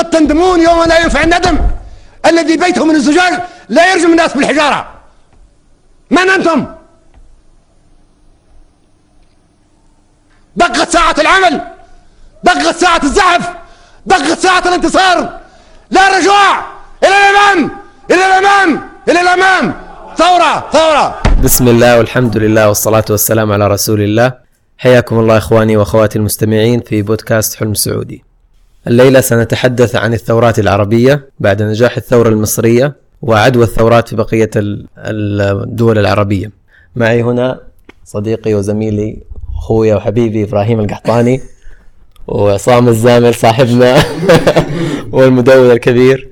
قد تندمون يوم لا ينفع الندم. الذي بيته من الزجاج لا يرجم الناس بالحجارة. من أنتم؟ دقت ساعة العمل. دقت ساعة الزحف دقت ساعة الانتصار. لا رجوع. إلى الأمام. إلى الأمام. إلى الأمام. ثورة. ثورة. بسم الله والحمد لله والصلاة والسلام على رسول الله. حياكم الله إخواني وأخواتي المستمعين في بودكاست حلم سعودي. الليلة سنتحدث عن الثورات العربية بعد نجاح الثورة المصرية وعدوى الثورات في بقية الدول العربية. معي هنا صديقي وزميلي أخويا وحبيبي إبراهيم القحطاني وعصام الزامل صاحبنا والمدون الكبير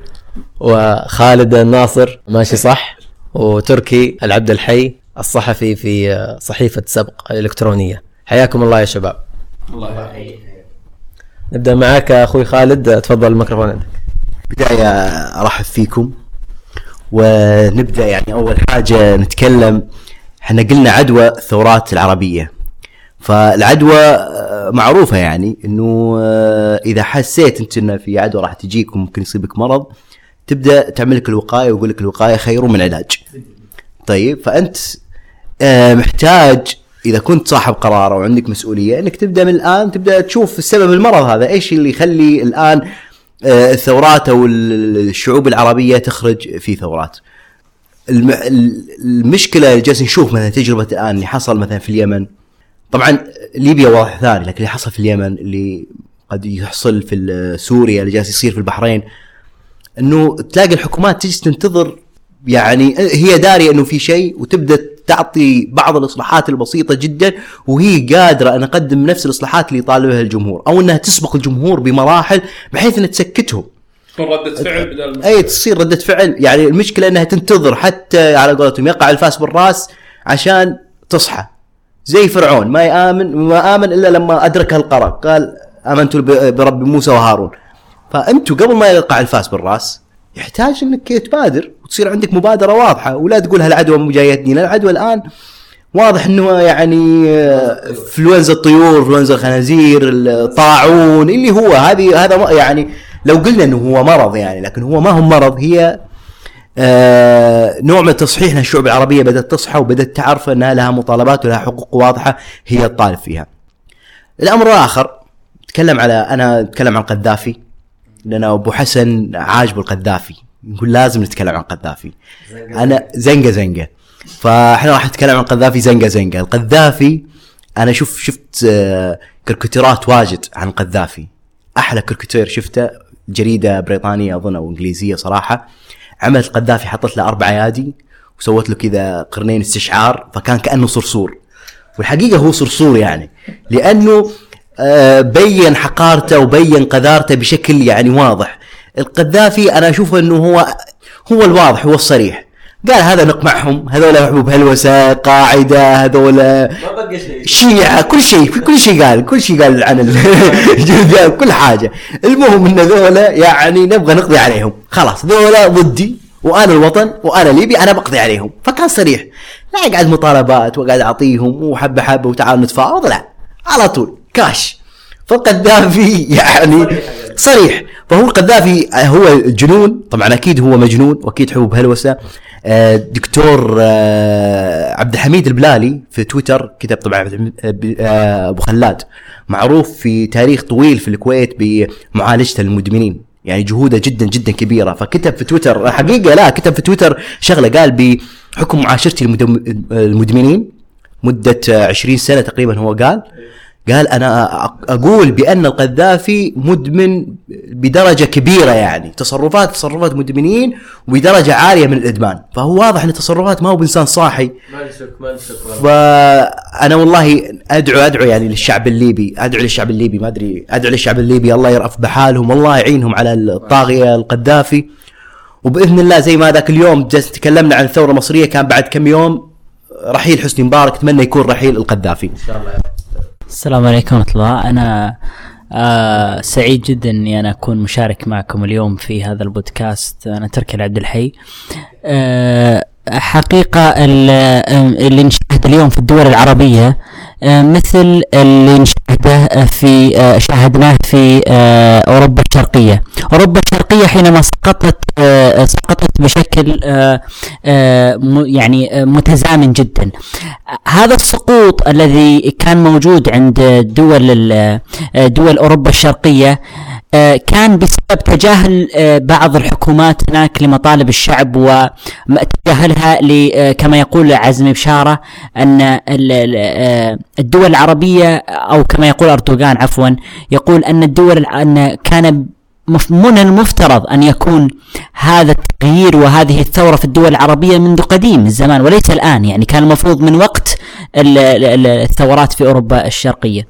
وخالد الناصر ماشي صح؟ وتركي العبد الحي الصحفي في صحيفة سبق الإلكترونية. حياكم الله يا شباب. الله يحييك. نبدأ معك أخوي خالد تفضل الميكروفون عندك. بداية أرحب فيكم. ونبدأ يعني أول حاجة نتكلم. إحنا قلنا عدوى الثورات العربية. فالعدوى آه، معروفة يعني إنه آه، إذا حسيت أنت إنه في عدوى راح تجيك وممكن يصيبك مرض تبدأ تعمل لك الوقاية ويقول لك الوقاية خير من العلاج. طيب فأنت آه، محتاج إذا كنت صاحب قرار أو عندك مسؤولية إنك تبدأ من الآن تبدأ تشوف السبب المرض هذا إيش اللي يخلي الآن الثورات أو الشعوب العربية تخرج في ثورات. المشكلة اللي جالس نشوف مثلا تجربة الآن اللي حصل مثلا في اليمن طبعا ليبيا واضح ثاني لكن اللي حصل في اليمن اللي قد يحصل في سوريا اللي جالس يصير في البحرين إنه تلاقي الحكومات تجلس تنتظر يعني هي دارية إنه في شيء وتبدأ تعطي بعض الإصلاحات البسيطة جدا وهي قادرة أن أقدم نفس الإصلاحات اللي يطالب بها الجمهور أو إنها تسبق الجمهور بمراحل بحيث إنها تسكتهم. تكون ردة فعل بدل أي تصير ردة فعل. يعني المشكلة إنها تنتظر حتى على قولتهم يقع الفاس بالراس عشان تصحى. زي فرعون ما يآمن ما آمن إلا لما أدرك القرار قال آمنت برب موسى وهارون. فانتم قبل ما يقع الفاس بالراس يحتاج إنك تبادر. وتصير عندك مبادرة واضحة ولا تقول هالعدوى جايتني لأن العدوى الآن واضح إنه يعني انفلونزا الطيور انفلونزا الخنازير الطاعون اللي هو هذه هذا يعني لو قلنا إنه هو مرض يعني لكن هو ما هو مرض هي آه نوع من تصحيح الشعوب العربية بدأت تصحى وبدأت تعرف انها لها مطالبات ولها حقوق واضحة هي الطالب فيها. الأمر الآخر تكلم على أنا أتكلم عن قذافي لأن أبو حسن عاجبه القذافي يقول لازم نتكلم عن قذافي. أنا زنقه زنقه فاحنا راح نتكلم عن قذافي زنقه زنقه القذافي أنا شوف شفت آه كركتيرات واجد عن قذافي. أحلى كركتير شفته جريدة بريطانية أظن أو إنجليزية صراحة. عملت قذافي حطت له أربع أيادي وسوت له كذا قرنين استشعار فكان كأنه صرصور. والحقيقة هو صرصور يعني. لأنه آه، بين حقارته وبين قذارته بشكل يعني واضح. القذافي أنا أشوفه إنه هو هو الواضح هو الصريح. قال هذا نقمعهم هذول حبوب هلوسه قاعدة هذول شيعة كل شيء كل شيء قال كل شيء قال عن كل حاجة. المهم إن ذولا يعني نبغى نقضي عليهم. خلاص ذولا ضدي وأنا الوطن وأنا ليبي أنا بقضي عليهم. فكان صريح. لا يقعد مطالبات وقاعد أعطيهم وحبه حبة وتعال نتفاوض. لا على طول كاش. فالقذافي يعني صريح. فهو القذافي هو جنون. طبعا أكيد هو مجنون وأكيد حبوب هلوسه آه، دكتور آه، عبد الحميد البلالي في تويتر كتب طبعا آه، أبو خلاد. معروف في تاريخ طويل في الكويت بمعالجه المدمنين يعني جهوده جدا جدا كبيرة. فكتب في تويتر حقيقة لا كتب في تويتر شغلة. قال بحكم معاشرتي المدمنين مدة 20 سنة تقريبا هو قال. قال أنا أقول بأن القذافي مدمن بدرجة كبيرة يعني. تصرفات تصرفات مدمنين وبدرجة عالية من الإدمان. فهو واضح إن التصرفات ما هو بإنسان صاحي. ما ما فأنا والله ادعو أدعو يعني للشعب الليبي. أدعو للشعب الليبي ما أدري. أدعو للشعب الليبي الله يرأف بحالهم والله يعينهم على الطاغية القذافي. وبإذن الله زي ما ذاك اليوم تكلمنا عن الثورة المصرية كان بعد كم يوم رحيل حسني مبارك أتمنى يكون رحيل القذافي. إن شاء الله. السلام عليكم ورحمة الله. أنا آه سعيد جدا إني أنا أكون مشارك معكم اليوم في هذا البودكاست. أنا تركي العبد الحي. آه حقيقة ال- اللي نشاهد اليوم في الدول العربية آه، مثل اللي نشاهده في آه، شاهدناه في آه، أوروبا الشرقية. أوروبا الشرقية حينما سقطت سقطت بشكل يعني متزامن جدا. هذا السقوط الذي كان موجود عند دول دول أوروبا الشرقية كان بسبب تجاهل آه، بعض الحكومات هناك لمطالب الشعب وتجاهلها آه، كما يقول عزمي ال- آه، الدول العربية أو كما يقول أردوغان عفوا يقول أن الدول أن كان من المفترض أن يكون هذا التغيير وهذه الثورة في الدول العربية منذ قديم الزمان وليس الآن يعني كان المفروض من وقت ال- ال- الثورات في أوروبا الشرقية.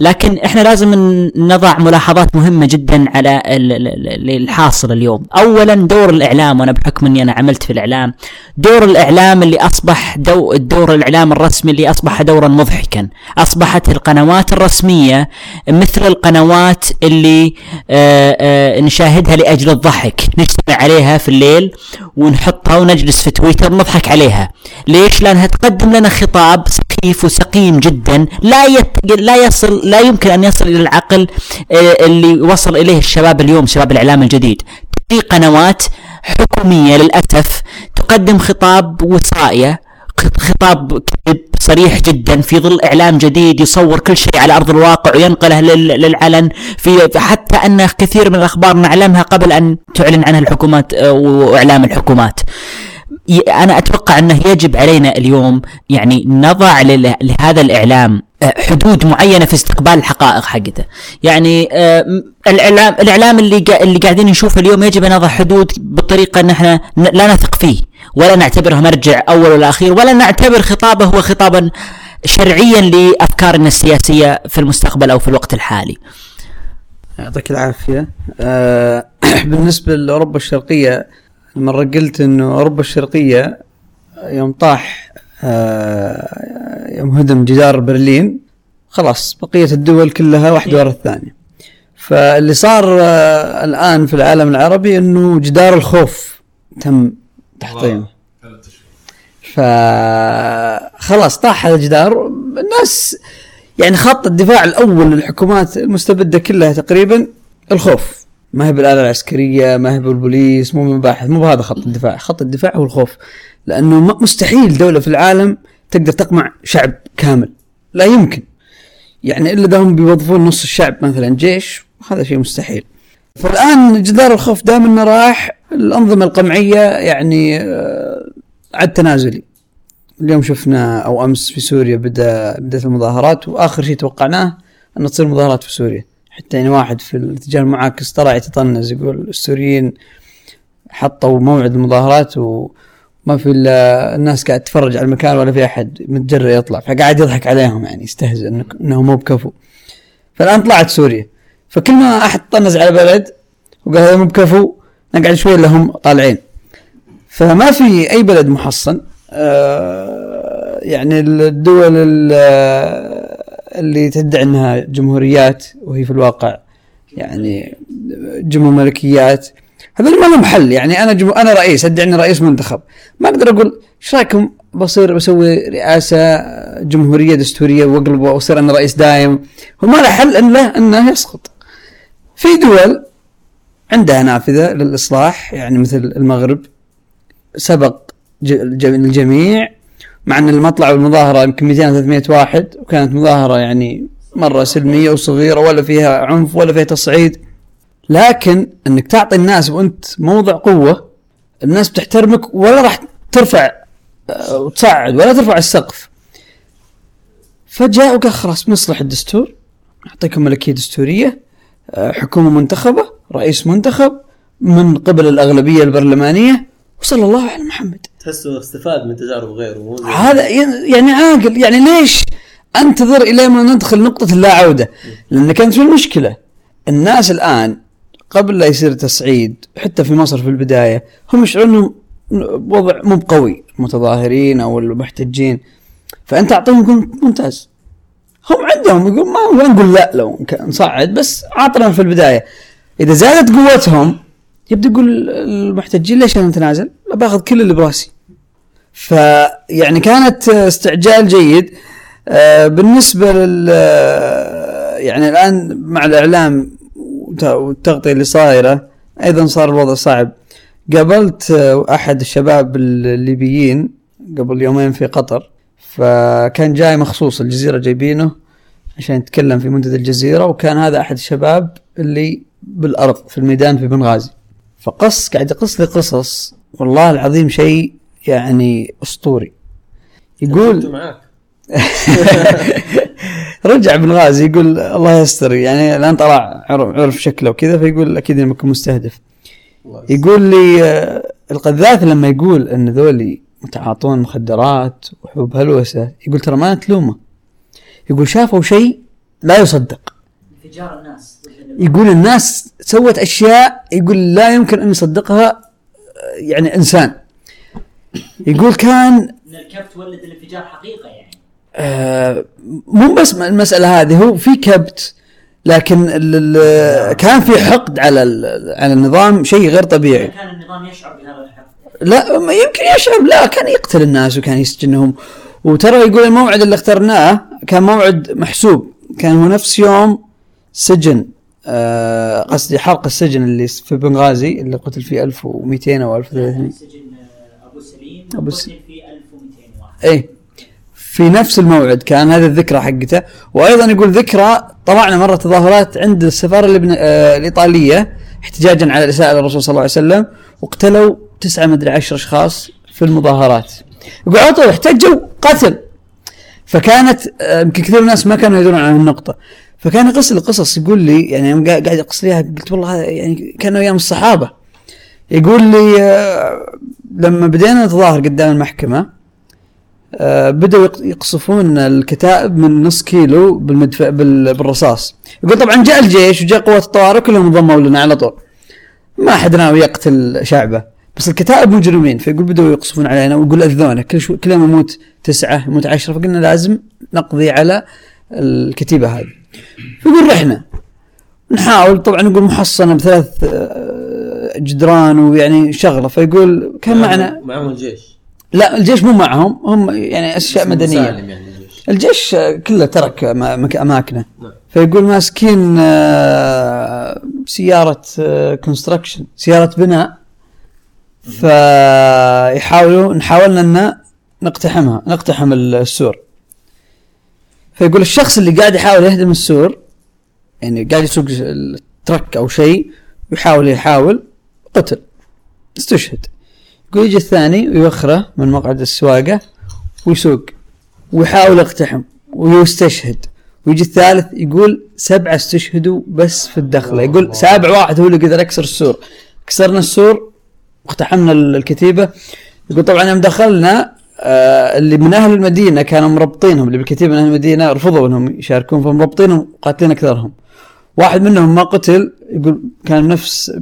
لكن إحنا لازم نضع ملاحظات مهمة جدا على ال- ال- ال- الحاصل اليوم. اولا دور الإعلام وأنا بحكم إني أنا عملت في الإعلام دور الإعلام اللي أصبح دو الدور الإعلام الرسمي اللي أصبح دورا مضحكا. أصبحت القنوات الرسمية مثل القنوات اللي آه، آه، نشاهدها لأجل الضحك. نجتمع عليها في الليل ونحطها ونجلس في تويتر نضحك عليها. ليش؟ لأنها تقدم لنا خطاب سخيف وسقيم جدا. لا يت... لا يصل لا يمكن أن يصل إلى العقل آه، اللي وصل إليه الشباب اليوم شباب الإعلام الجديد. في قنوات حكومية للأسف تقدم خطاب وصاية خ- خطاب كذب صريح جدا في ظل إعلام جديد يصور كل شيء على أرض الواقع وينقله لل- للعلن. في حتى أن كثير من الأخبار نعلمها قبل أن تعلن عنها الحكومات آه، وإعلام الحكومات. أنا أتوقع أنه يجب علينا اليوم يعني نضع لهذا الإعلام آه، حدود معينة في استقبال الحقائق حقته. يعني آه، الاعلام الإعلام اللي اللي قاعدين نشوفه اليوم يجب أن نضع حدود بالطريقة إن إحنا لا نثق فيه. ولا نعتبره مرجع أول ولا أخير ولا نعتبر خطابه هو خطابا شرعيا لأفكارنا السياسية في المستقبل أو في الوقت الحالي. يعطيك العافية. آه بالنسبة لأوروبا الشرقية مرة قلت أنه أوروبا الشرقية يوم طاح آه يوم هدم جدار برلين خلاص بقية الدول كلها واحدة ورا الثانية. فاللي صار آه الآن في العالم العربي أنه جدار الخوف تم تحطيمه فخلاص طاح هذا الجدار. الناس يعني خط الدفاع الأول للحكومات المستبده كلها تقريبا. الخوف. ما هي بالآلة العسكرية ما هي بالبوليس مو بالمباحث مو بهذا خط الدفاع. خط الدفاع هو الخوف لأنه مستحيل دولة في العالم تقدر تقمع شعب كامل. لا يمكن. يعني إلا اذا هم بيوظفون نص الشعب مثلا جيش هذا شيء مستحيل. فالآن جدار الخوف دام انه راح الأنظمة القمعية يعني آه، عد تنازلي اليوم شفنا أو أمس في سوريا بدأ بدأت المظاهرات وآخر شيء توقعناه انه تصير مظاهرات في سوريا. حتى يعني واحد في الاتجاه المعاكس طلع يتطنز يقول السوريين حطوا موعد المظاهرات وما في إلا الناس قاعد تتفرج على المكان ولا في أحد متجرئ يطلع فقاعد يضحك عليهم يعني يستهزئ انه مو بكفو. فالآن طلعت سوريا. فكل ما أحد طنز على بلد وقال هذا مو بكفو نقعد شوي لهم طالعين. فما في أي بلد محصن آه، يعني الدول ال- اللي تدعي إنها جمهوريات وهي في الواقع يعني جمهور ملكيات هذول ما لهم حل. يعني أنا جمهو أنا رئيس ادعي اني رئيس منتخب. ما أقدر أقول إيش رأيكم؟ بصير بسوي رئاسة جمهورية دستورية وأقلب وأصير أنا رئيس دايم. هو ما له حل إلا إنه يسقط. في دول عندها نافذة للإصلاح يعني مثل المغرب سبق الجميع مع أن المطلع والمظاهرة يمكن 200 300 واحد وكانت مظاهرة يعني مرة سلمية وصغيرة ولا فيها عنف ولا فيها تصعيد. لكن إنك تعطي الناس وأنت موضع قوة الناس بتحترمك ولا راح ترفع آه، وتصعد ولا ترفع السقف. فجاء وقال خلاص بنصلح الدستور نعطيكم ملكية دستورية آه، حكومة منتخبة رئيس منتخب من قبل الأغلبية البرلمانية وصلى الله على محمد. تحسه استفاد من تجارب غيره هذا يعني عاقل يعني ليش أنتظر إلى ما ندخل نقطة اللا عودة؟ لأن كانت في المشكلة. الناس الآن قبل لا يصير تصعيد حتى في مصر في البداية هم يشعرون انهم وضع مو بقوي. المتظاهرين أو المحتجين. فأنت أعطيهم يقول ممتاز. هم عندهم يقول ما نقول لا لو نصعد بس عاطنا في البداية. إذا زادت قوتهم يبدأ يقول المحتجين ليش أنا نتنازل؟ باخذ كل اللي براسي. فيعني كانت استعجال جيد. آه، بالنسبة لل آه، يعني الآن مع الإعلام والت- والتغطية اللي صايرة أيضا صار الوضع صعب. قابلت آه، أحد الشباب الليبيين قبل يومين في قطر. فكان جاي مخصوص الجزيرة جايبينه عشان يتكلم في منتدى الجزيرة. وكان هذا أحد الشباب اللي بالأرض في الميدان في بنغازي. فقص قاعد يقص لي قصص والله العظيم شيء يعني أسطوري. يقول رجع بنغازي يقول الله يستر يعني الآن طلع عرف, عرف شكله وكذا فيقول أكيد انه ممكن مستهدف يقول لي آه، القذافي لما يقول إن ذولي متعاطون مخدرات وحبوب هلوسة يقول ترى ما تلومه. يقول شافوا شيء لا يصدق. انفجار الناس. يقول الناس سوت أشياء يقول لا يمكن أن يصدقها يعني إنسان. يقول كان إن الكف تولد الانفجار حقيقة يعني. آه، مو بس المسألة هذه هو في كبت لكن كان في حقد على على النظام شيء غير طبيعي. كان النظام يشعر بهذا الحق لا يمكن يشعر لا كان يقتل الناس وكان يسجنهم وترى يقول الموعد اللي اخترناه كان موعد محسوب. كان هو نفس يوم سجن. آه، قصدي حرق السجن اللي في بنغازي اللي قتل فيه 1200 أو 1300 سجن آه، أبو سليم قتل فيه 1200 واحد. إيه. في نفس الموعد كان هذه الذكرى حقته. وأيضا يقول ذكرى طلعنا مره تظاهرات عند السفارة اللبن... آه الإيطالية احتجاجا على الاساءه للرسول صلى الله عليه وسلم واقتلوا تسعة مدري عشر أشخاص في المظاهرات. يقول على طول احتجوا قتل. فكانت آه، يمكن كثير من الناس ما كانوا يدرون عن النقطه فكان يقص لي قصص يقول لي يعني يوم قاعد يقص لي إياها، قلت والله هذا يعني كانوا أيام الصحابة. يقول لي آه، لما بدينا نتظاهر قدام المحكمة آه، بدأوا يق- يقصفون الكتائب من نص كيلو بالمدفع بال- بالرصاص. يقول طبعا جاء الجيش وجاء قوات الطوارئ كلهم انضموا لنا على طول. ما حد ناوي يقتل شعبه. بس الكتائب مجرمين فيقول بدأوا يقصفون علينا ويقول أذونا كل شو كل يوم يموت تسعة يموت عشرة فقلنا لازم نقضي على الكتيبة هذه. فيقول رحنا نحاول طبعا يقول محصنة بثلاث آه، جدران ويعني شغلة. فيقول كان معنا معهم الجيش. لا الجيش مو معهم. هم يعني أشياء مدنية. يعني الجيش. آه، كله ترك أماكنه. نعم. فيقول ماسكين آه، سيارة كونستراكشن سيارة بناء. فيحاولوا نحاولنا إن نقتحمها نقتحم السور. فيقول الشخص اللي قاعد يحاول يهدم السور يعني قاعد يسوق الترك أو شيء ويحاول يحاول قتل. استشهد. يقول يجي الثاني ويوخره من مقعد السواقة ويسوق ويحاول يقتحم ويستشهد. ويجي الثالث يقول سبعة استشهدوا بس في الدخلة. يقول سابع واحد هو اللي قدر يكسر السور. كسرنا السور واقتحمنا ال- الكتيبة. يقول طبعا يوم دخلنا اللي من أهل المدينة كانوا مربطينهم اللي بالكتيبة من أهل المدينة رفضوا إنهم يشاركون فمربطينهم وقاتلين أكثرهم. واحد منهم ما قتل يقول كان نفس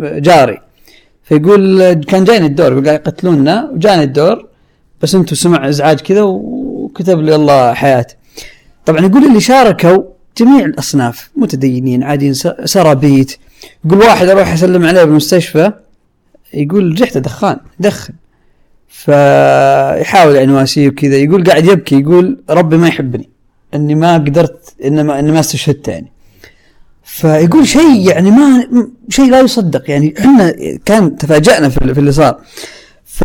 جاري. فيقول آه، كان جايني الدور يقول قاعد يقتلوننا وجاني الدور بس أنتم سمع إزعاج كذا وكتب لي الله حياتي. طبعا يقول اللي شاركوا جميع الأصناف متدينين عاديين سرابيت. يقول واحد أروح أسلم عليه بالمستشفى يقول ريحته دخان دخن. فيحاول يعني واسيه وكذا يقول قاعد يبكي يقول ربي ما يحبني إني ما قدرت انما إني ما استشهدت يعني. فيقول شيء يعني ما شيء لا يصدق يعني. إحنا كان تفاجأنا في ال- في اللي صار. ف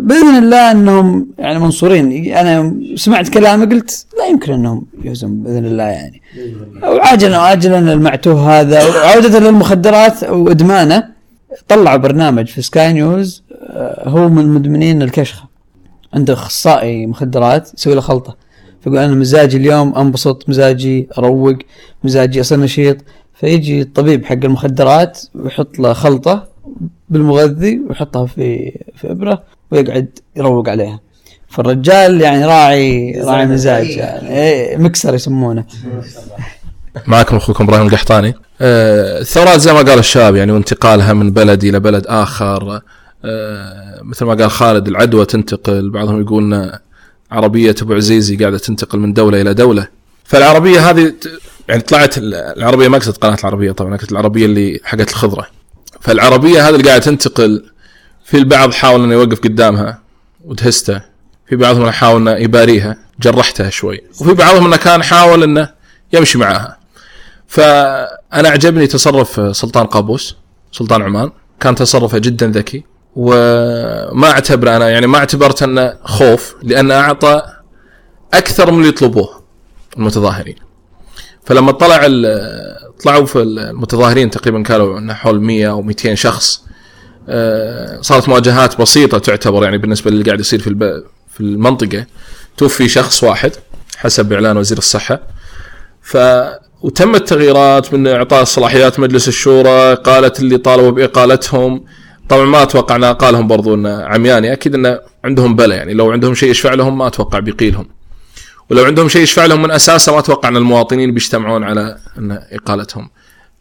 بإذن الله إنهم يعني منصورين. أنا سمعت كلامه قلت لا يمكن إنهم يهزم بإذن الله يعني. وعاجلا واجلا المعتوه هذا وعوده للمخدرات وادمانه طلعوا برنامج في سكاي نيوز هو من مدمنين الكشخة. عنده أخصائي مخدرات يسوي له خلطة. فيقول أنا مزاجي اليوم أنبسط مزاجي أروق مزاجي أصير نشيط. فيجي الطبيب حق المخدرات ويحط له خلطة بالمغذي ويحطها في في إبرة ويقعد يروق عليها. فالرجال يعني راعي راعي مزاج يعني. إيه مكسر يسمونه. معكم أخوكم إبراهيم القحطاني. آه، الثورات زي ما قال الشباب يعني وانتقالها من بلد إلى بلد آخر. آه، مثل ما قال خالد العدوى تنتقل. بعضهم يقولون عربية أبو عزيزي قاعدة تنتقل من دولة إلى دولة. فالعربية هذه يعني طلعت ال- العربية ما اقصد قناة العربية طبعا اقصد العربية اللي حقت الخضرة. فالعربية هذه اللي قاعدة تنتقل في البعض حاول إنه يوقف قدامها ودهسته في بعضهم انه حاول إنه يباريها جرحتها شوي. وفي بعضهم إنه كان حاول إنه يمشي معاها. فأنا عجبني تصرف سلطان قابوس سلطان عمان. كان تصرفه جدا ذكي. وما اعتبره أنا يعني ما اعتبرت أنه خوف لأنه أعطى أكثر من اللي يطلبوه المتظاهرين. فلما طلع طلعوا في المتظاهرين تقريبا كانوا حول 100 أو 200 شخص. آه، صارت مواجهات بسيطة تعتبر يعني بالنسبة للي قاعد يصير في. في المنطقة توفي شخص واحد حسب إعلان وزير الصحة. ف وتمت تغييرات من إعطاء صلاحيات مجلس الشورى قالت اللي طالبوا بإقالتهم. طبعا ما أتوقع انها قالهم برضو انه عمياني أكيد انه عندهم بلا يعني. لو عندهم شيء يشفع لهم ما أتوقع بيقيلهم. ولو عندهم شيء يشفع لهم من أساسه ما أتوقع أن المواطنين بيجتمعون على أن إقالتهم.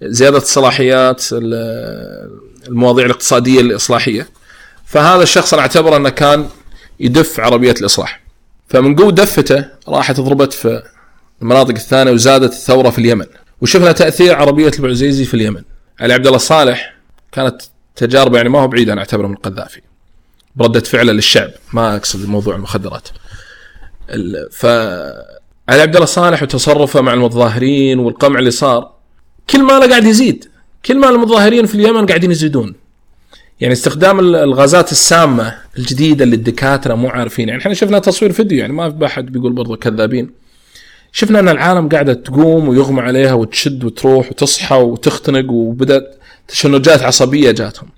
زيادة الصلاحيات ال- المواضيع الاقتصادية الإصلاحية. فهذا الشخص أنا أعتبره أنه كان يدف عربية الإصلاح. فمن قوة دفته راحت ضربت في المناطق الثانية وزادت الثورة في اليمن. وشفنا تأثير عربية البعزيزي في اليمن. علي عبد الله صالح كانت تجارب يعني ما هو بعيد أنا أعتبره من القذافي. برده فعله للشعب ما أقصد موضوع المخدرات. ال- ف علي عبد الله صالح وتصرفه مع المتظاهرين والقمع اللي صار كل ما قاعد يزيد. كل ما المتظاهرين في اليمن قاعدين يزيدون. يعني استخدام ال- الغازات السامة الجديدة اللي الدكاترة مو عارفين. يعني إحنا شفنا تصوير فيديو يعني ما في أحد بيقول برضو كذابين. شفنا إن العالم قاعدة تقوم ويغمى عليها وتشد وتروح وتصحى وتختنق وبدأت تشنجات عصبية جاتهم.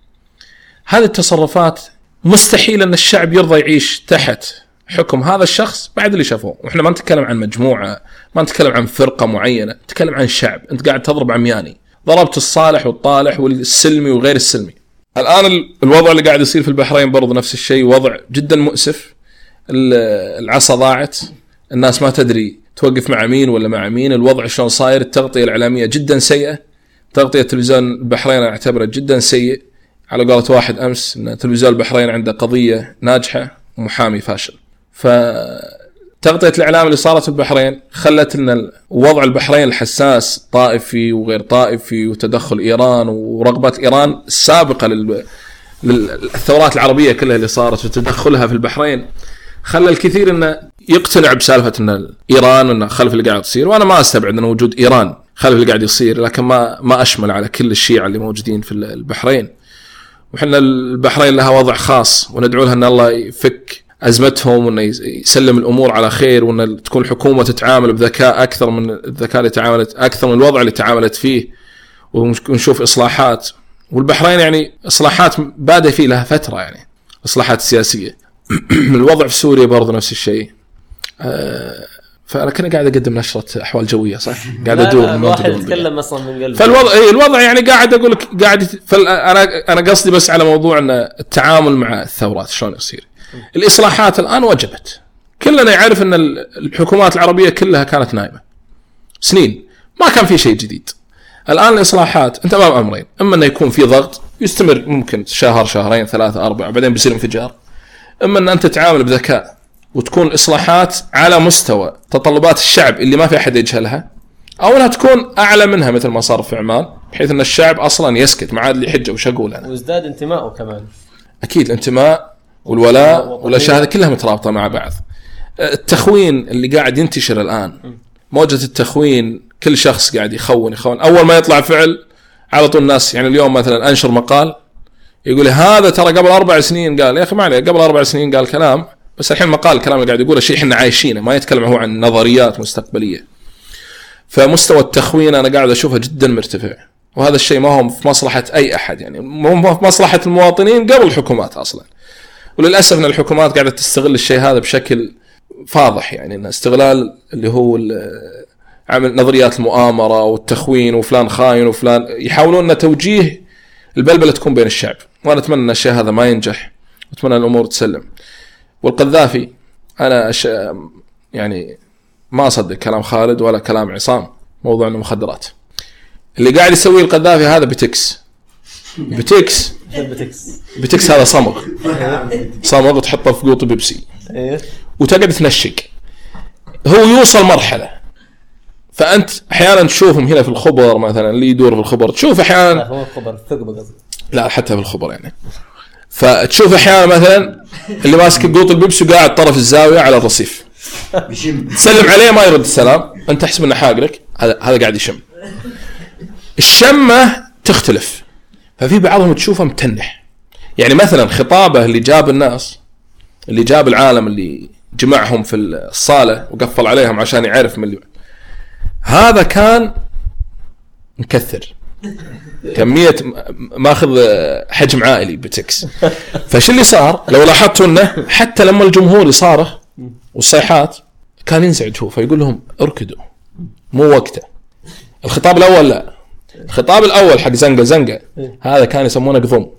هذه التصرفات مستحيل أن الشعب يرضى يعيش تحت حكم هذا الشخص بعد اللي شافوه. وإحنا ما نتكلم عن مجموعة ما نتكلم عن فرقة معينة نتكلم عن شعب. أنت قاعد تضرب عمياني. ضربت الصالح والطالح والسلمي وغير السلمي. الآن ال- الوضع اللي قاعد يصير في البحرين برضو نفس الشيء. وضع جدا مؤسف. ال- العصا ضاعت. الناس ما تدري توقف مع مين ولا مع مين. الوضع شلون صاير. التغطية الإعلامية جدا سيئة. تغطية تلفزيون البحرين أنا أعتبره جدا سيء. على قولة واحد أمس إن تلفزيون البحرين عنده قضية ناجحة ومحامي فاشل. ف تغطيه الإعلام اللي صارت في البحرين خلت إن وضع البحرين الحساس طائفي وغير طائفي وتدخل إيران ورغبة إيران السابقة لل... للثورات العربية كلها اللي صارت وتدخلها في البحرين خلى الكثير انه يقتنع بسالفة إن إيران انه خلف اللي قاعد يصير وأنا ما أستبعد إن وجود إيران. خلف اللي قاعد يصير لكن ما ما أشمل على كل الشيعة اللي موجودين في البحرين. وحنا البحرين لها وضع خاص وندعو لها إن الله يفك أزمتهم وإنه يس- يسلم الأمور على خير وإن تكون الحكومة تتعامل بذكاء أكثر من الذكاء اللي تعاملت أكثر من الوضع اللي تعاملت فيه ونش- ونشوف إصلاحات. والبحرين يعني إصلاحات بادئ فيه لها فترة يعني إصلاحات سياسية. الوضع في سوريا برضه نفس الشيء. آه، فأنا كنا قاعد أقدم نشرة أحوال جوية صح؟ قاعد أدور من لمنطقة. يتكلم أصلا من قلبه فالوضع اي الوضع يعني قاعد أقول لك قاعد أنا أنا قصدي بس على موضوع إن التعامل مع الثورات شلون يصير. الإصلاحات الآن وجبت. كلنا يعرف إن ال- الحكومات العربية كلها كانت نايمة. سنين ما كان في شيء جديد. الآن الإصلاحات أنت أمام أمرين، إما إنه يكون في ضغط يستمر ممكن شهر شهرين ثلاثة أربعة بعدين بيصير انفجار. إما إن أنت تتعامل بذكاء وتكون الاصلاحات على مستوى تطلبات الشعب اللي ما في أحد يجهلها أو إنها تكون أعلى منها مثل ما صار في عمان بحيث إن الشعب أصلا يسكت ما عاد لي حجة وش أقول أنا. وازداد انتمائه كمان. أكيد الانتماء والولاء والاشياء هذه كلها مترابطة مع بعض. التخوين اللي قاعد ينتشر الآن موجة التخوين كل شخص قاعد يخون يخون. أول ما يطلع فعل على طول الناس يعني اليوم مثلا أنشر مقال يقول هذا ترى قبل أربع سنين قال يا أخي ما عليه قبل أربع سنين قال كلام بس الحين مقال الكلام اللي قاعد يقوله شيء إحنا عايشينه ما يتكلم هو عن نظريات مستقبلية. فمستوى التخوين أنا قاعد أشوفه جدا مرتفع. وهذا الشيء ما هو في مصلحة أي أحد يعني مو في مصلحة المواطنين قبل الحكومات أصلا. وللأسف إن الحكومات قاعدة تستغل الشيء هذا بشكل فاضح يعني إن استغلال اللي هو عمل نظريات المؤامرة والتخوين وفلان خاين وفلان يحاولون إن توجيه البلبلة تكون بين الشعب. وأنا أتمنى إن الشيء هذا ما ينجح. واتمنى الأمور تسلم. والقذافي أنا أش... يعني ما أصدق كلام خالد ولا كلام عصام موضوع المخدرات اللي قاعد يسويه القذافي هذا بتكس. بتكس. بتكس هذا صمغ. صمغ وتحطه في قوط بيبسي. وتقعد تنشق. هو يوصل مرحلة. فأنت أحيانا تشوفهم هنا في الخبر مثلا اللي يدور في الخبر. تشوف أحيانا هو خبر الثقب قصدي. لا حتى في الخبر يعني. فتشوف أحيانا مثلا اللي ماسك قوط البيبسي وقاعد طرف الزاوية على الرصيف. تسلم عليه ما يرد السلام. أنت تحسب إنه حاقرك. هذا هذا قاعد يشم. الشمة تختلف. ففي بعضهم تشوفه متنح. يعني مثلا خطابه اللي جاب الناس اللي جاب العالم اللي جمعهم في الصالة وقفل عليهم عشان يعرف من اللي هذا كان مكثر. كمية م- ماخذ حجم عائلي بتكس. فش اللي صار لو لاحظتوا إنه حتى لما الجمهور يصارخ والصيحات كان ينزعج هو فيقول لهم اركدوا مو وقته. الخطاب الأول لا. الخطاب الأول حق زنقة زنقة هذا كان يسمونه قضوم.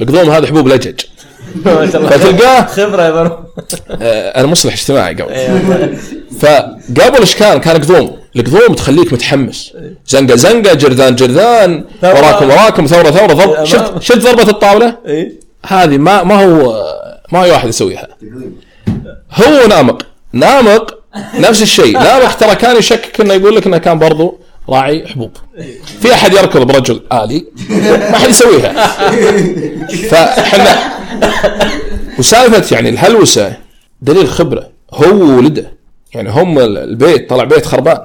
القضوم هذا حبوب لجج. ما شاء الله. فتلقاه خبرة يا أنا مصلح اجتماعي قبل. فقبل إيش كان؟ كان قضوم، القضوم تخليك متحمس. زنقة زنقة جرذان جرذان. وراكم وراكم ثورة ثورة ضرب أمام. شفت شفت ضربة الطاولة؟ اي هذه ما ما هو ما اي واحد يسويها. هو نامق. نامق نفس الشيء. نامق ترى كان يشكك إنه يقول لك إنه كان برضو راعي حبوب. في أحد يركض برجل آلي؟ ما حد يسويها. فاحنا وسالفة يعني الهلوسة دليل خبرة هو وولده يعني هم البيت طلع بيت خربان.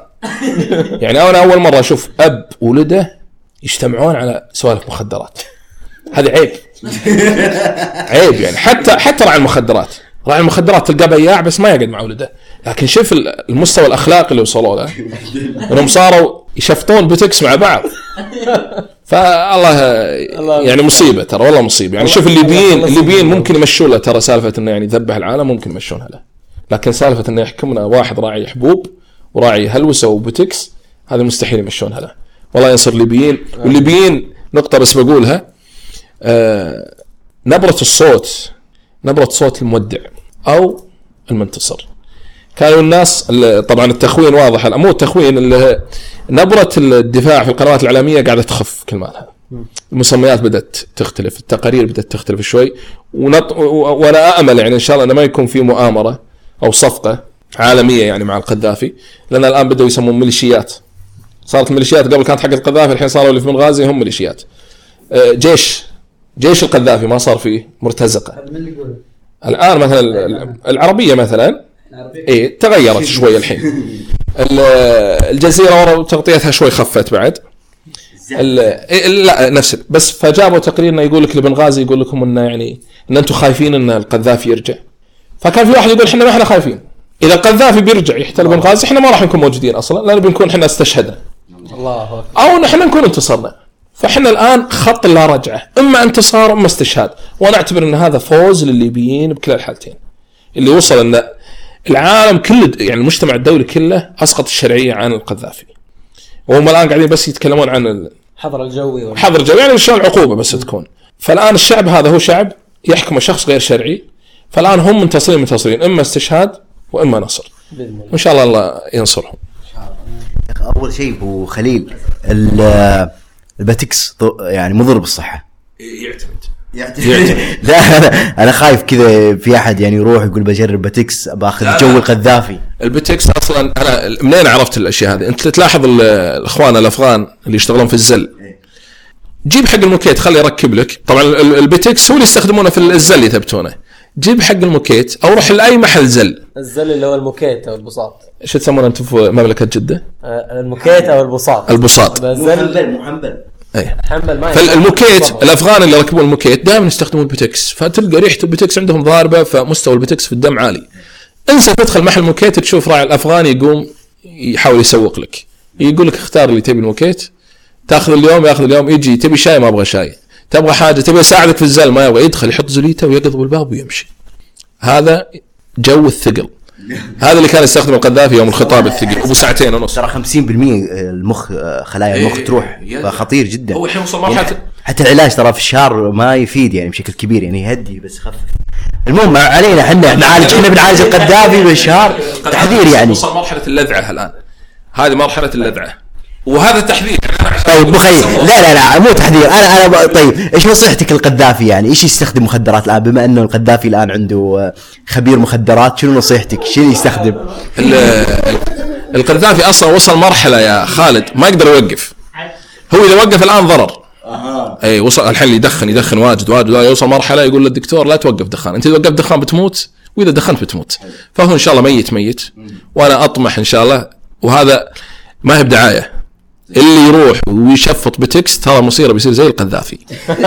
يعني أنا أول مرة أشوف أب وولده يجتمعون على سوالف مخدرات. هذه عيب. عيب يعني. حتى حتى راعي المخدرات. راعي المخدرات تلقاه بياع بس ما يقعد مع ولده. لكن شوف ال- المستوى الأخلاقي اللي وصلوا له. انهم صاروا يشفطون Pattex مع بعض. فالله يعني مصيبة ترى والله مصيبة. يعني شوف الليبيين الليبيين ممكن يمشون له ترى سالفة إنه يعني يذبح العالم ممكن يمشونها له. لكن سالفة إنه يحكمنا واحد راعي حبوب وراعي هلوسة و Pattex هذا مستحيل يمشونها له. والله ينصر الليبيين. والليبيين نقطة بس بقولها آه نبرة الصوت نبرة صوت المودع أو المنتصر. كانوا الناس ال- طبعا التخوين واضح. مو التخوين ال- نبرة الدفاع في القنوات الإعلامية قاعدة تخف كل مالها. المسميات بدأت تختلف التقارير بدأت تختلف شوي. ونط... وأنا أأمل يعني إن شاء الله أنه ما يكون في مؤامرة أو صفقة عالمية يعني مع القذافي لأن الآن بدأوا يسمون ميليشيات. صارت ميليشيات قبل كانت حق القذافي الحين صاروا اللي في بنغازي هم ميليشيات. آه، جيش جيش القذافي ما صار فيه مرتزقة. الآن مثلا ال- العربية مثلا اي تغيرت شوي الحين. ال- الجزيرة ورا تغطيتها شوي خفت بعد. إيه، لا نفس بس فجابوا تقرير إنه يقول لك لبنغازي يقول لكم انه يعني إن أنتم خايفين إن القذافي يرجع. فكان في واحد يقول إحنا ما إحنا خايفين. إذا القذافي بيرجع يحتل بنغازي إحنا ما راح نكون موجودين أصلا لأن بنكون إحنا استشهدنا. الله أكبر. أو نحن نكون انتصرنا. فإحنا الآن خط لا رجعة. إما انتصار إما استشهاد. وأنا أعتبر إن هذا فوز للليبيين بكلا الحالتين. اللي وصل إن العالم كله يعني المجتمع الدولي كله أسقط الشرعية عن القذافي. وهم الآن قاعدين بس يتكلمون عن حظر الجوي الحظر الجوي يعني شلون العقوبة بس تكون. فالآن الشعب هذا هو شعب يحكمه شخص غير شرعي. فالآن هم منتصرين منتصرين إما استشهاد وإما نصر. بإذن الله. وإن شاء الله الله ينصرهم. أول شيء أبو خليل ال- ال Pattex يعني مضر بالصحة. يعتمد. لا أنا أنا خايف كذا في أحد يعني يروح يقول بجرب Pattex باخذ لي جو. القذافي. ال Pattex أصلا أنا منين عرفت الأشياء هذه؟ أنت تلاحظ ال- الأخوان الأفغان اللي يشتغلون في الزل. جيب حق الموكيت خليه يركب لك. طبعا ال- ال- ال Pattex هو اللي يستخدمونه في الزل اللي يثبتونه جيب حق الموكيت أو روح لأي محل زل. الزل اللي هو الموكيت أو البساط. إيش تسمونه أنتم في مملكة جدة؟ آه، الموكيت أو البساط. البساط. محمل حمل ما فالموكيت طبعاً. الأفغان اللي ركبوا الموكيت دائما يستخدمون ال Pattex فتلقى ريحة ال Pattex عندهم ضاربة فمستوى ال Pattex في الدم عالي. انسى تدخل محل موكيت تشوف راعي الافغاني يقوم يحاول يسوق لك. يقول لك اختار اللي تبي الموكيت تاخذ اليوم ياخذ اليوم يجي تبي شاي ما أبغى شاي. تبغى حاجة تبي اساعدك في الزل ما يبغى يدخل يحط زليته ويقضب الباب ويمشي. هذا جو الثقل. هذا اللي كان يستخدمه القذافي يوم الخطاب الثقيل أبو ساعتين ونص. ترى 50% المخ خلايا المخ إيه، تروح فخطير جدا. هو الحين وصل يعني مرحله حتى العلاج ترى في الشهر ما يفيد يعني بشكل كبير يعني يهدي بس يخفف. المهم علينا إحنا نعالج إحنا بنعالج القذافي بالشهر. تحذير يعني. وصل مرحلة اللذعة الآن. هذه مرحلة اللذعة. وهذا تحذير. طيب لك- لا لا لا مو تحذير. أنا أنا طيب إيش نصيحتك للقذافي يعني؟ إيش يستخدم مخدرات الآن؟ بما أنه القذافي الآن عنده خبير مخدرات شنو نصيحتك؟ شنو يستخدم؟ ال- ال- القذافي أصلا وصل مرحلة يا خالد ما يقدر يوقف. هو إذا وقف الآن ضرر. أي وصل الحين اللي يدخن يدخن واجد واجد واجد، يوصل مرحلة يقول للدكتور لا توقف دخان. أنت إذا وقفت دخان بتموت وإذا دخنت بتموت. فهو إن شاء الله ميت ميت. وأنا أطمح إن شاء الله. وهذا ما هي بدعاية. اللي يروح ويشفط بتكست ترى مصيره بيصير زي القذافي.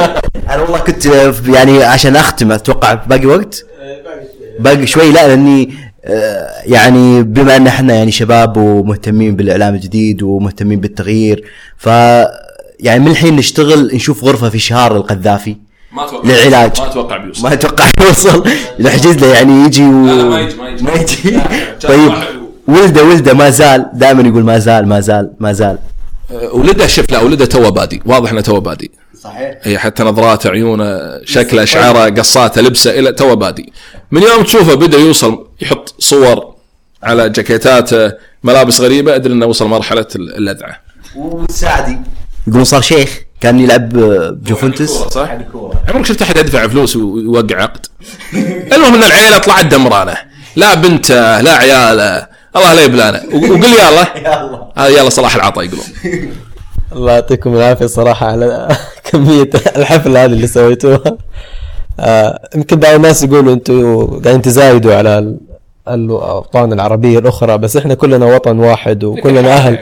أنا والله كنت آه، يعني عشان أختم أتوقع باقي وقت؟ باقي شوي لا لأني آه، يعني بما أن إحنا يعني شباب ومهتمين بالإعلام الجديد ومهتمين بالتغيير ف يعني من الحين نشتغل نشوف غرفة في شهر القذافي ما أتوقع للعلاج. ما أتوقع بيوصل. ما أتوقع يوصل نحجز له يعني يجي و... لا، لا، ما يجي- ما يجي. ما يجي. طيب. ولده ولده ما زال دائما يقول ما زال ما زال ما زال. ولده شوف لا ولده تو بادي. واضح إنه تو بادي. صحيح. هي حتى نظراته عيونه شكله شعره قصاته لبسه إلى تو بادي. من يوم تشوفه بدا يوصل يحط صور على جاكيتاته ملابس غريبة أدري إنه وصل مرحلة اللذعه والسعدي يقولون صار شيخ كان يلعب بجوفنتوس صح؟ عمرك شفت أحد يدفع فلوس ويوقع عقد؟ المهم إن العيلة طلعت دمرانة. لا بنته لا عياله. الله لا يبلانا. وقل يلا. هذا يلا صلاح العطا يقولون. الله يعطيكم العافية صراحة على كمية الحفله هذه اللي سويتوها. آه، يمكن بعض الناس يقولوا أنتم قاعدين تزايدوا على ال- الأوطان العربية الأخرى بس إحنا كلنا وطن واحد وكلنا أهل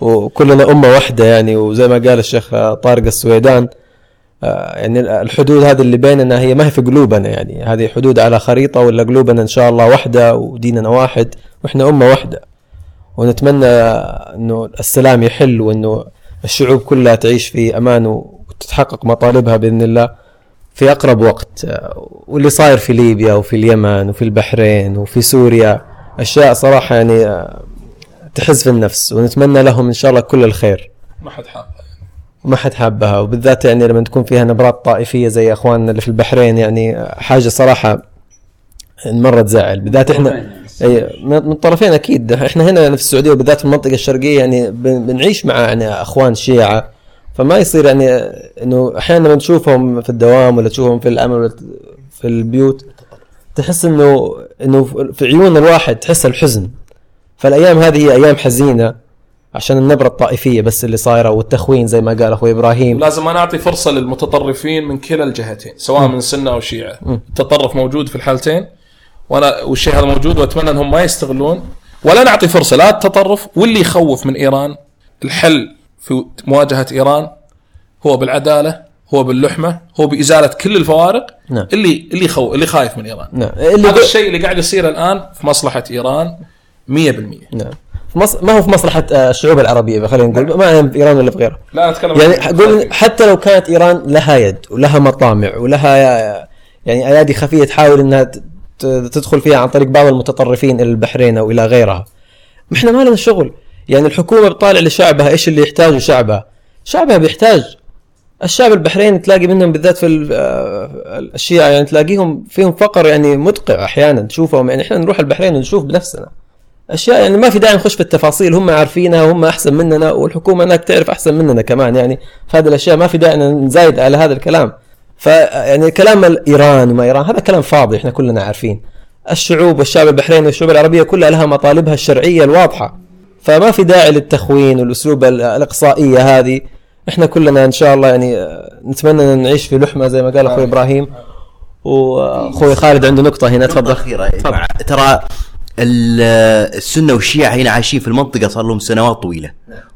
وكلنا أمة واحدة يعني وزي ما قال الشيخ طارق السويدان يعني الحدود هذه اللي بيننا هي ما هي في قلوبنا يعني. هذه حدود على خريطة ولا قلوبنا إن شاء الله واحدة وديننا واحد وإحنا أمة واحدة. ونتمنى إنه السلام يحل وإنه الشعوب كلها تعيش في أمان وتتحقق مطالبها بإذن الله في أقرب وقت. آه، واللي صاير في ليبيا وفي اليمن وفي البحرين وفي سوريا أشياء صراحة يعني آه، تحز في النفس. ونتمنى لهم إن شاء الله كل الخير. ما حد حاب وما حد حابها وبالذات يعني لما تكون فيها نبرات طائفية زي أخواننا اللي في البحرين يعني حاجة صراحة مره تزعل بالذات إحنا أي من من الطرفين أكيد. إحنا هنا في السعودية وبالذات في المنطقة الشرقية يعني بن- بنعيش مع يعني أخوان شيعة. فما يصير يعني إنه أحيانا لما تشوفهم في الدوام ولا تشوفهم في العمل ولا في البيوت تحس انه إنه في عيون الواحد تحس الحزن. فالأيام هذه هي أيام حزينة. عشان النبرة الطائفية بس اللي صايرة والتخوين زي ما قال أخوي إبراهيم. ولازم أنا نعطي فرصة للمتطرفين من كلا الجهتين سواء من سنة أو شيعة. التطرف موجود في الحالتين وأنا والشيء هذا موجود وأتمنى أنهم ما يستغلون. ولا نعطي فرصة لا التطرف واللي يخوف من إيران الحل في مواجهة إيران هو بالعدالة هو باللحمة هو بإزالة كل الفوارق نعم. اللي اللي خو اللي خايف من إيران. نعم. اللي هذا ب... الشيء اللي قاعد يصير الآن في مصلحة إيران 100% نعم. في مص... ما هو في مصلحة آه، الشعوب العربية خلينا نقول ما هي في إيران ولا في غيرها. لا نتكلم يعني عن- أقول حتى لو كانت إيران لها يد ولها مطامع ولها يعني أيادي خفية تحاول إنها تدخل فيها عن طريق بعض المتطرفين إلى البحرين أو إلى غيرها. ما إحنا ما لنا شغل. يعني الحكومة بتطالع لشعبها إيش اللي يحتاجه شعبها. شعبها بيحتاج. الشعب البحريني تلاقي منهم بالذات في آه، الشيعة يعني تلاقيهم فيهم فقر يعني مدقع أحيانا تشوفهم. يعني إحنا نروح البحرين ونشوف بنفسنا. أشياء يعني ما في داعي نخش في التفاصيل هم عارفينها وهم أحسن مننا والحكومة هناك تعرف أحسن مننا كمان يعني. هذه الأشياء ما في داعي نزايد على هذا الكلام. ف يعني كلام ايران وما إيران هذا كلام فاضي إحنا كلنا عارفين. الشعوب والشعب البحريني والشعوب العربية كلها لها مطالبها الشرعية الواضحة. فما في داعي للتخوين والأسلوب ال- الإقصائية هذه. إحنا كلنا إن شاء الله يعني آه، نتمنى إن نعيش في لحمة زي ما قال أخوي إبراهيم. واخوي خالد عنده نقطة هنا تفضل. مع- ترى ال- السنة والشيعة هنا عايشين في المنطقة صار لهم سنوات طويلة.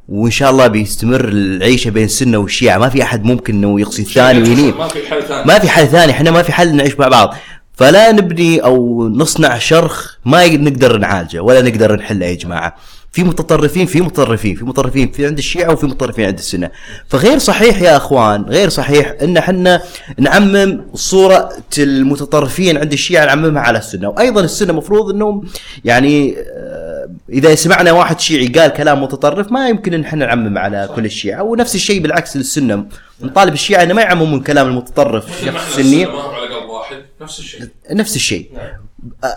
وإن شاء الله بيستمر العيشة بين السنة والشيعة. ما في أحد ممكن إنه يقصي الثاني ويلين ما في حل ثاني. ما في حل ثاني. إحنا ما في حل نعيش مع بعض. فلا نبني أو نصنع شرخ ما نقدر نعالجه ولا نقدر نحله يا جماعة. في متطرفين في متطرفين في متطرفين في عند الشيعة وفي متطرفين عند السنة. فغير صحيح يا أخوان غير صحيح إن إحنا نعمم صورة المتطرفين عند الشيعة نعممها على السنة. وأيضا السنة مفروض إنهم يعني آه، إذا سمعنا واحد شيعي قال كلام متطرف ما يمكن إن إحنا نعمم على كل الشيعة. ونفس الشيء بالعكس للسنة. نطالب الشيعة إنه ما يعممون كلام المتطرف الشخص السني. على قلب واحد نفس الشيء. نفس الشيء.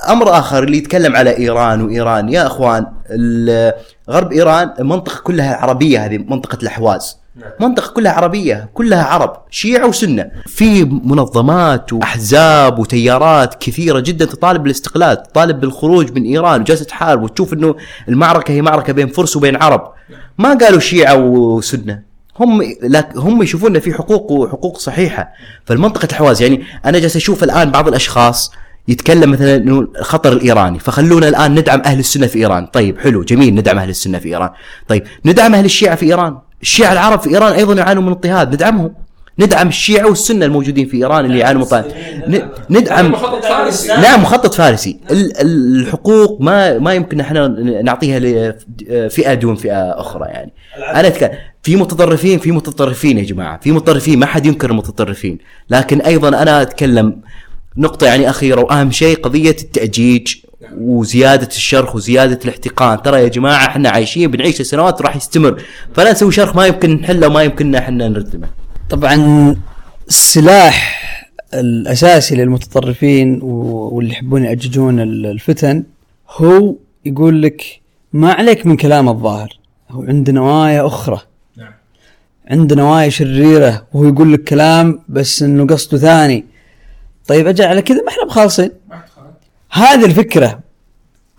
أمر آخر اللي يتكلم على إيران وإيران يا أخوان غرب إيران منطقة كلها عربية هذه منطقة الأحواز. منطقة كلها عربية كلها عرب شيعة وسنة. في منظمات وأحزاب وتيارات كثيرة جدا تطالب بالاستقلال تطالب بالخروج من إيران وجالسة تحارب وتشوف أنه المعركة هي معركة بين فرس وبين عرب. ما قالوا شيعة وسنة. هم لك هم يشوفون في حقوق وحقوق صحيحة. فالمنطقة الحواز يعني أنا جالس أشوف الآن بعض الأشخاص يتكلم مثلا إنه الخطر الإيراني فخلونا الآن ندعم أهل السنة في إيران. طيب حلو جميل ندعم أهل السنة في إيران. طيب ندعم أهل الشيعة في إيران. الشيعة العرب في إيران أيضا يعانون من اضطهاد ندعمهم. ندعم الشيعة والسنة الموجودين في إيران اللي يعانون من ندعم مخطط فارسي نعم مخطط فارسي. ال- ال- الحقوق ما ما يمكن إحنا نعطيها لفئه دون فئة أخرى يعني. أنا أتكلم في متطرفين في متطرفين يا جماعة. في متطرفين ما حد ينكر المتطرفين. لكن أيضا أنا أتكلم نقطة يعني أخيرة وأهم شيء قضية التأجيج وزيادة الشرخ وزيادة الاحتقان. ترى يا جماعة إحنا عايشين بنعيش سنوات راح يستمر. فلا نسوي شرخ ما يمكن نحله وما يمكننا إحنا نردمه. طبعا السلاح الأساسي للمتطرفين واللي يحبون يأججون ال- الفتن هو يقول لك ما عليك من كلام الظاهر. هو عنده نوايا أخرى. نعم. عنده نوايا شريرة وهو يقول لك كلام بس إنه قصده ثاني. طيب أجي على كذا ما إحنا بخالصين. هذه الفكرة.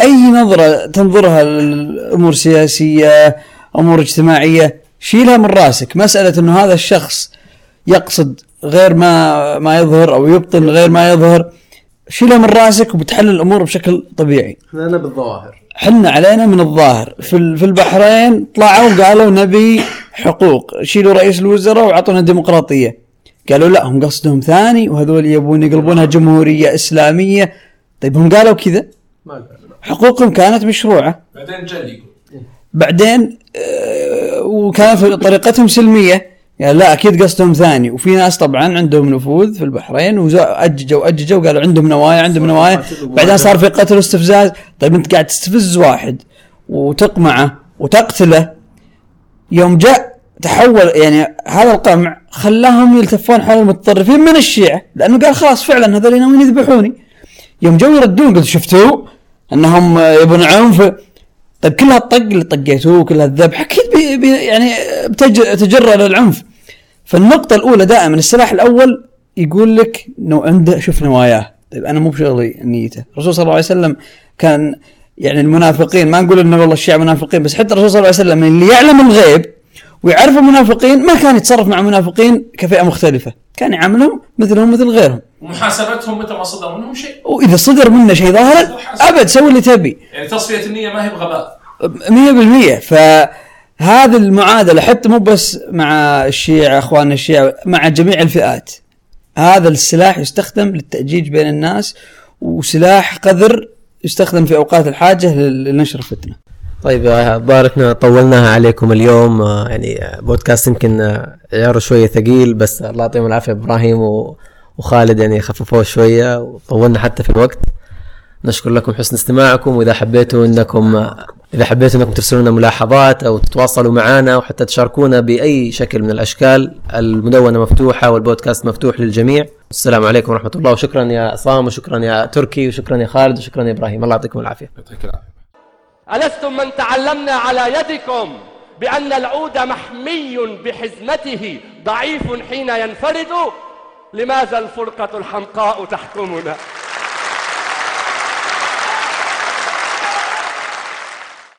أي نظرة تنظرها للامور سياسية أمور اجتماعية شيلها من رأسك. مسألة إنه هذا الشخص يقصد غير ما ما يظهر أو يبطن غير ما يظهر شيلها من رأسك وبتحل الأمور بشكل طبيعي. لنا بالظواهر حنا علينا من الظاهر. في ال- في البحرين طلعوا وقالوا نبي حقوق. شيلوا رئيس الوزراء وعطونا ديمقراطيه قالوا لا هم قصدهم ثاني وهذول يبون يقلبونها جمهورية إسلامية. طيب هم قالوا كذا. حقوقهم كانت مشروعة. بعدين جل يقول بعدين آه، وكانت طريقتهم سلمية. يعني لا أكيد قصدهم ثاني. وفي ناس طبعا عندهم نفوذ في البحرين واججوا اججوا وقالوا عندهم نوايا عندهم نوايا. بعدين صار في قتل واستفزاز. طيب أنت قاعد تستفز واحد وتقمعه وتقتله. يوم جاء تحول يعني هذا القمع خلاهم يلتفون حول المتطرفين من الشيعة لأنه قال خلاص فعلا هذول ناويين يذبحوني. يوم جو يردون قلت شفتوا أنهم يبون عنف. طيب كل هالطق اللي طقيتوه كل هالذبح أكيد بي بي يعني بتج- تجرى للعنف. فالنقطة الأولى دائما السلاح الأول يقول لك إنه عنده شوف نواياه طيب أنا مو بشغلي نيته. الرسول صلى الله عليه وسلم كان يعني المنافقين ما نقول إنه والله الشيعة منافقين بس حتى الرسول صلى الله عليه وسلم اللي يعلم الغيب ويعرف المنافقين ما كان يتصرف مع منافقين كفئة مختلفة. كان يعاملهم مثلهم مثل غيرهم. ومحاسبتهم متى ما صدر منهم شيء. وإذا صدر منه شيء ظاهر أبد سوي اللي تبي. يعني تصفية النية ما هي بغباء. مية بالمية. فهذه المعادلة حتى مو بس مع الشيعة اخواننا الشيعة مع جميع الفئات. هذا السلاح يستخدم للتأجيج بين الناس وسلاح قذر يستخدم في أوقات الحاجة لل- لنشر الفتنة. طيب آه، باركنا طولناها عليكم اليوم. آه، يعني آه، بودكاست يمكن عياره شوية ثقيل بس الله يعطيهم العافية. إبراهيم وخالد يعني خففوه شوية وطولنا حتى في الوقت. نشكر لكم حسن استماعكم وإذا حبيتوا إنكم إذا حبيتوا إنكم ترسلوا لنا ملاحظات أو تتواصلوا معنا وحتى تشاركونا بأي شكل من الأشكال المدونة مفتوحة والبودكاست مفتوح للجميع. السلام عليكم ورحمة الله وشكرا يا عصام وشكرا يا تركي وشكرا يا خالد وشكرا يا إبراهيم. الله يعطيكم العافية. يعطيك العافية. ألستم من تعلمنا على يدكم بأن العود محمي بحزمته ضعيف حين ينفرد؟ لماذا الفرقة الحمقاء تحكمنا؟